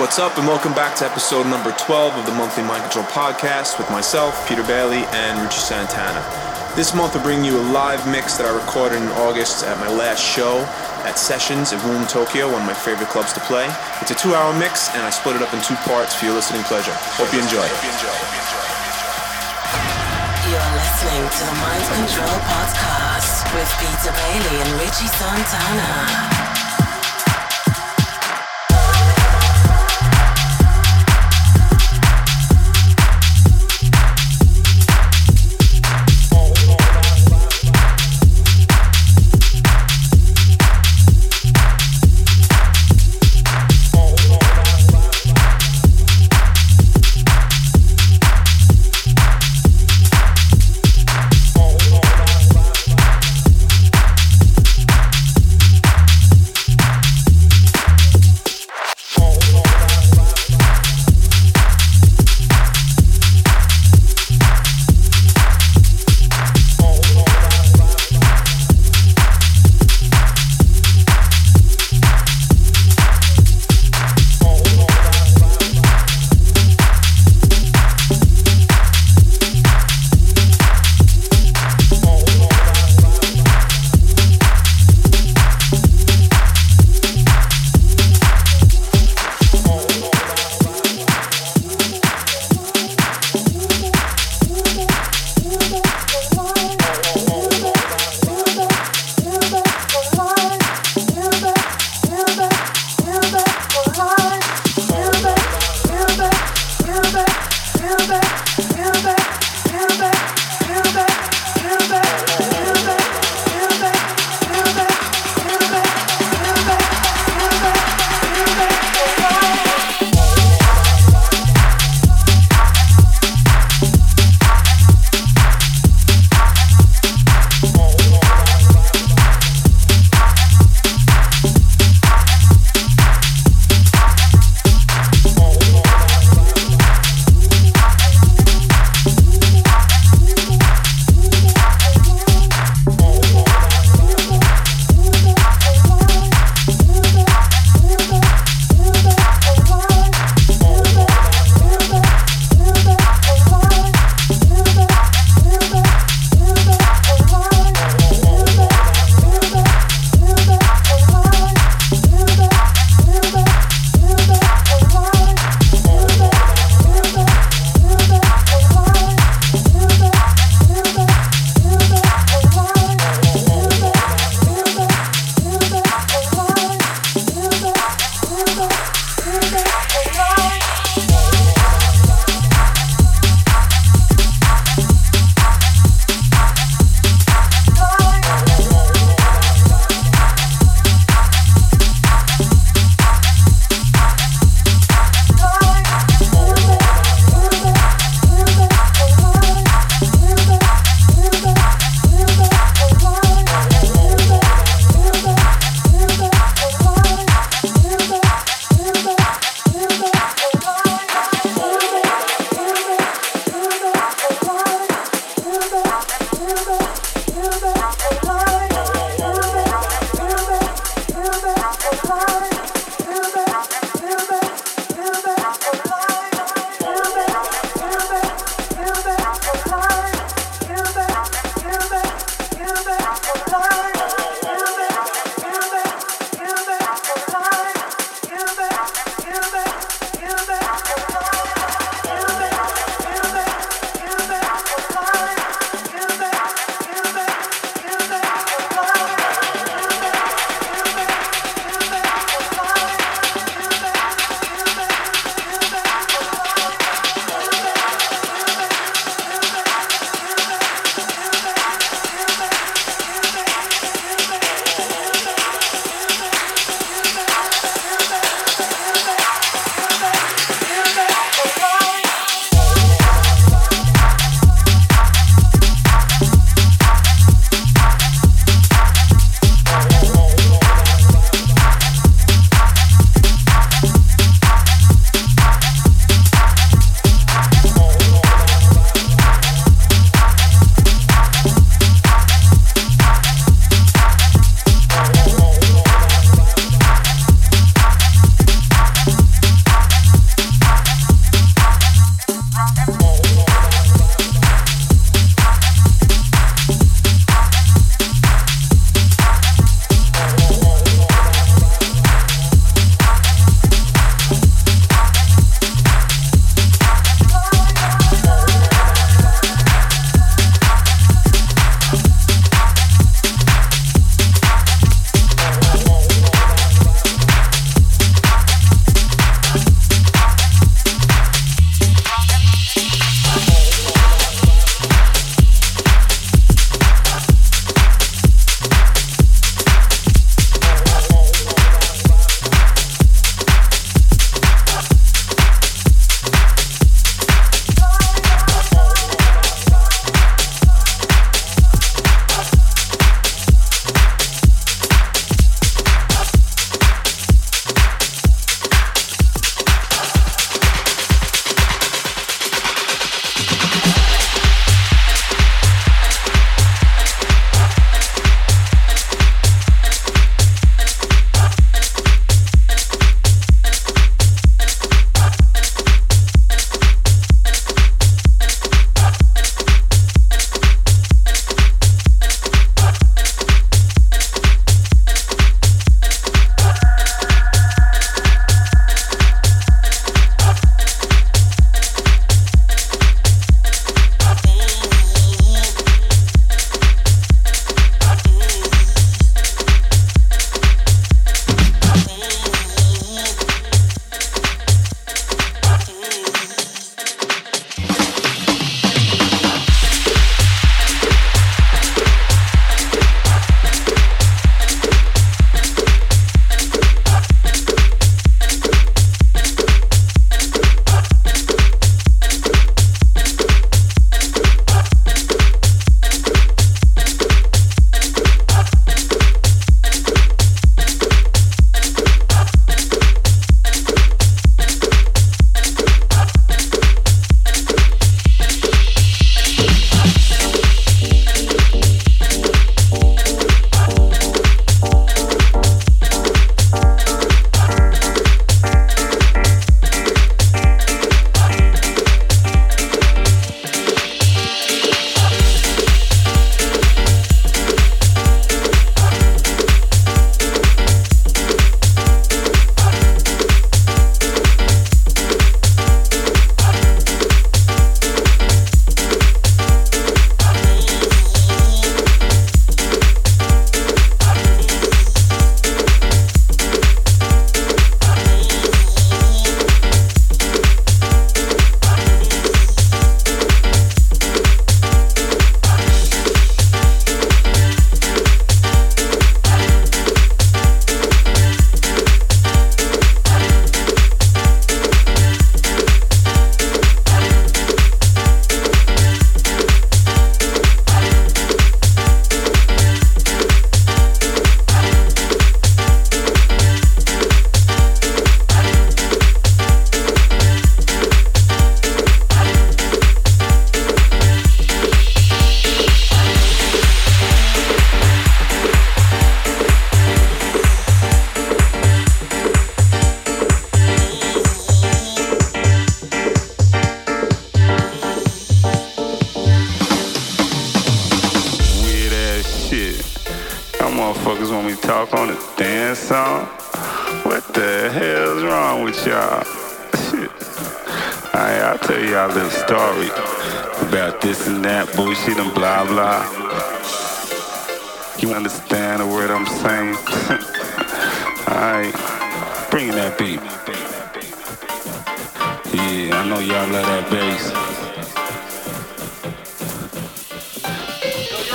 What's up, and welcome back to episode number 12 of the monthly Mind Control podcast with myself, Peter Bailey, and Richie Santana. This month, we're bringing you a live mix that I recorded in August at my last show at Sessions at Room Tokyo, one of my favorite clubs to play. It's a two hour mix, and I split it up in two parts for your listening pleasure. Hope you enjoy. You're listening to the Mind Control podcast with Peter Bailey and Richie Santana.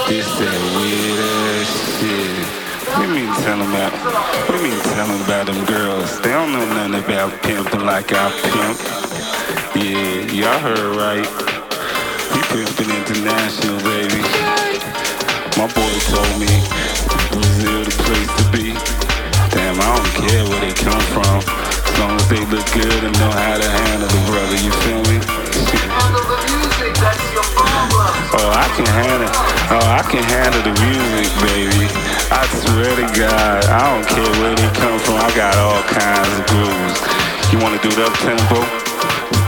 This that weird ass shit. What do you mean tell them about, what do you mean tell them about them girls? They don't know nothing about pimping like I pimp. Yeah, y'all heard right. We pimping international, baby. My boy told me Brazil the place to be. Damn, I don't care where they come from. Long as they look good and know how to handle the brother, you feel me? Oh, I can handle. Oh, I can handle the music, baby. I swear to God, I don't care where they come from. I got all kinds of grooves. You wanna do it up tempo?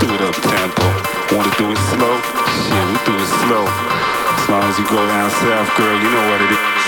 Do it up tempo. Wanna do it slow? Shit, we do it slow. As long as you go down south, girl, you know what it is.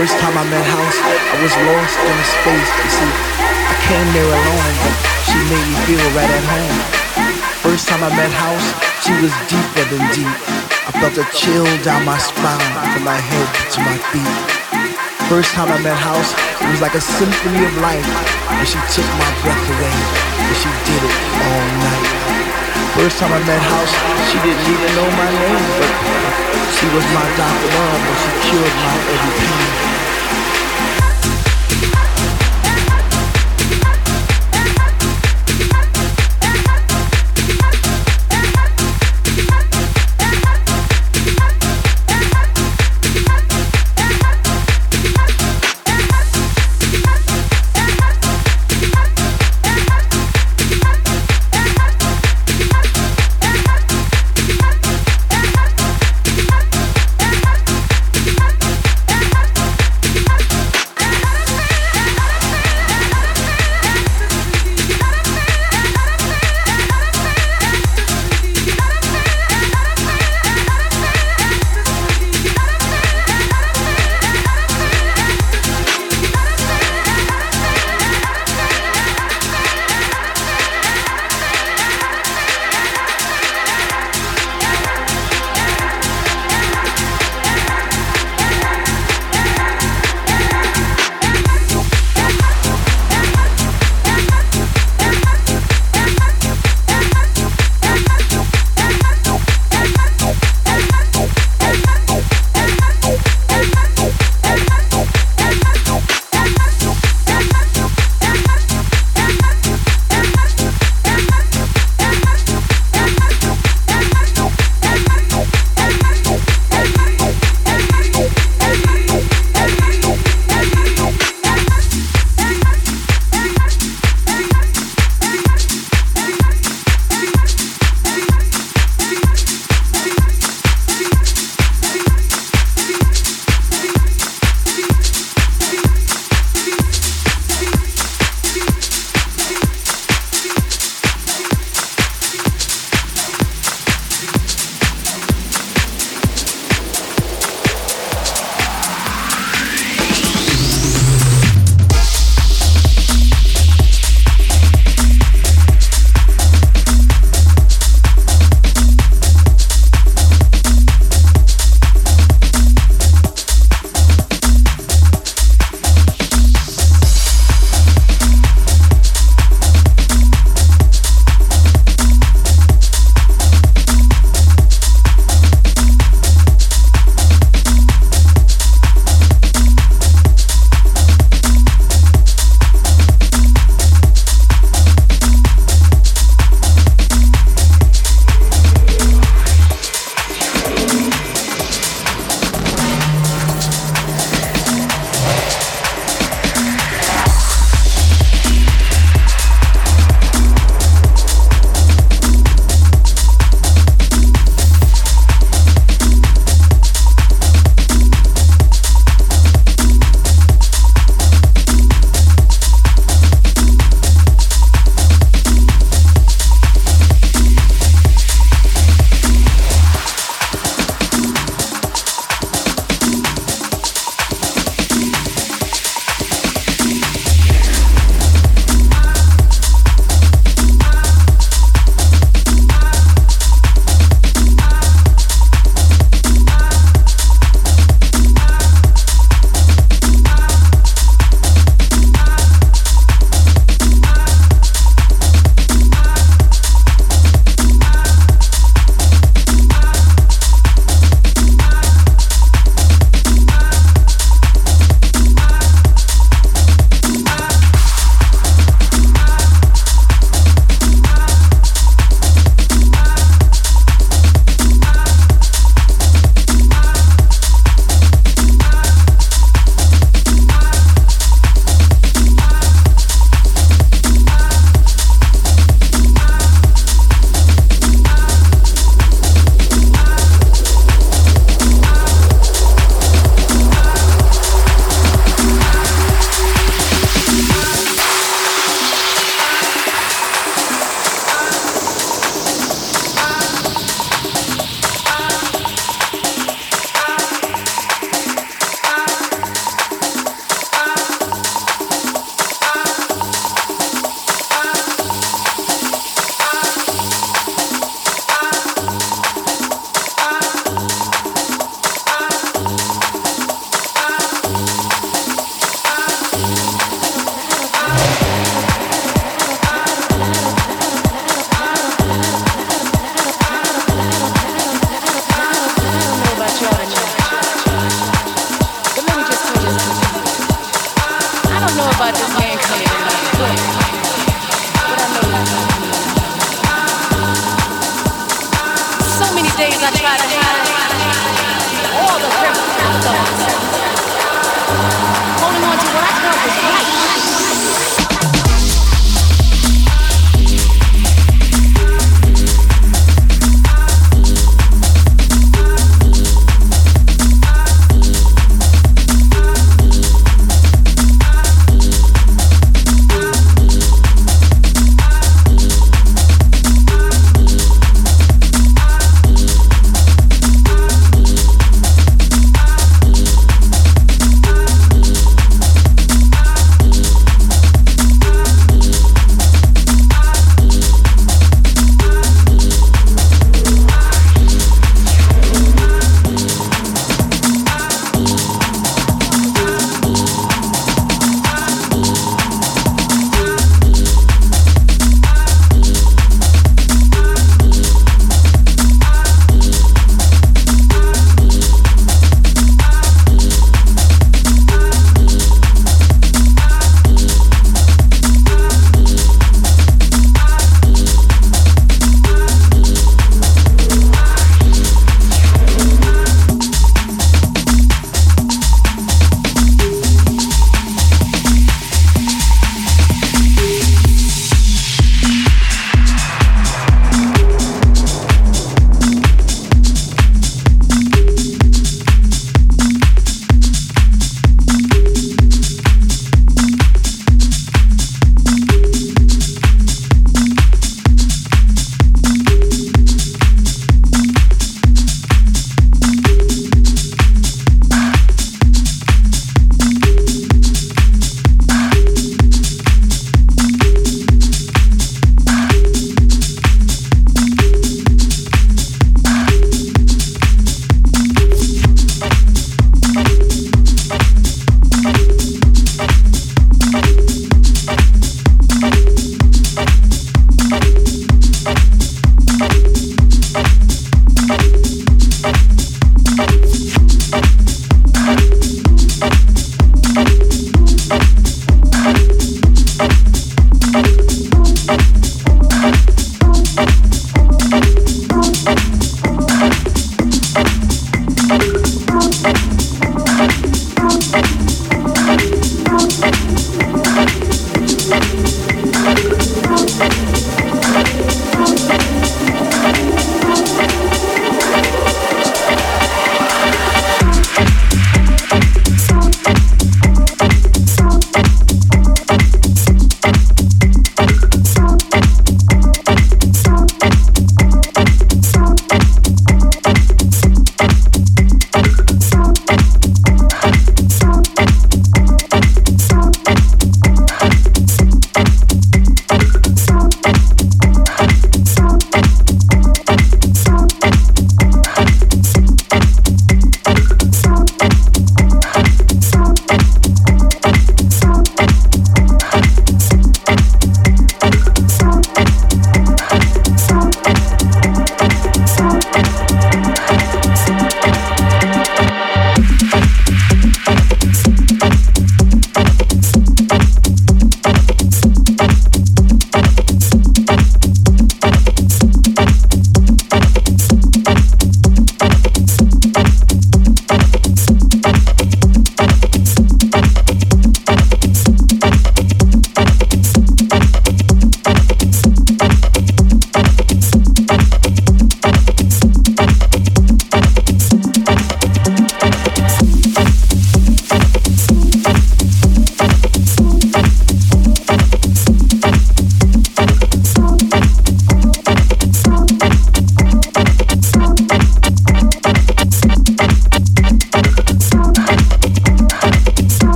first time I met House, I was lost in a space. You see, I came there alone, but she made me feel right at home. First time I met House, she was deeper than deep. I felt a chill down my spine, from my head to my feet. First time I met House, it was like a symphony of life, and she took my breath away, and she did it all night. First time I met House, she didn't even know my name, but she was my doctor love, and she cured my every pain.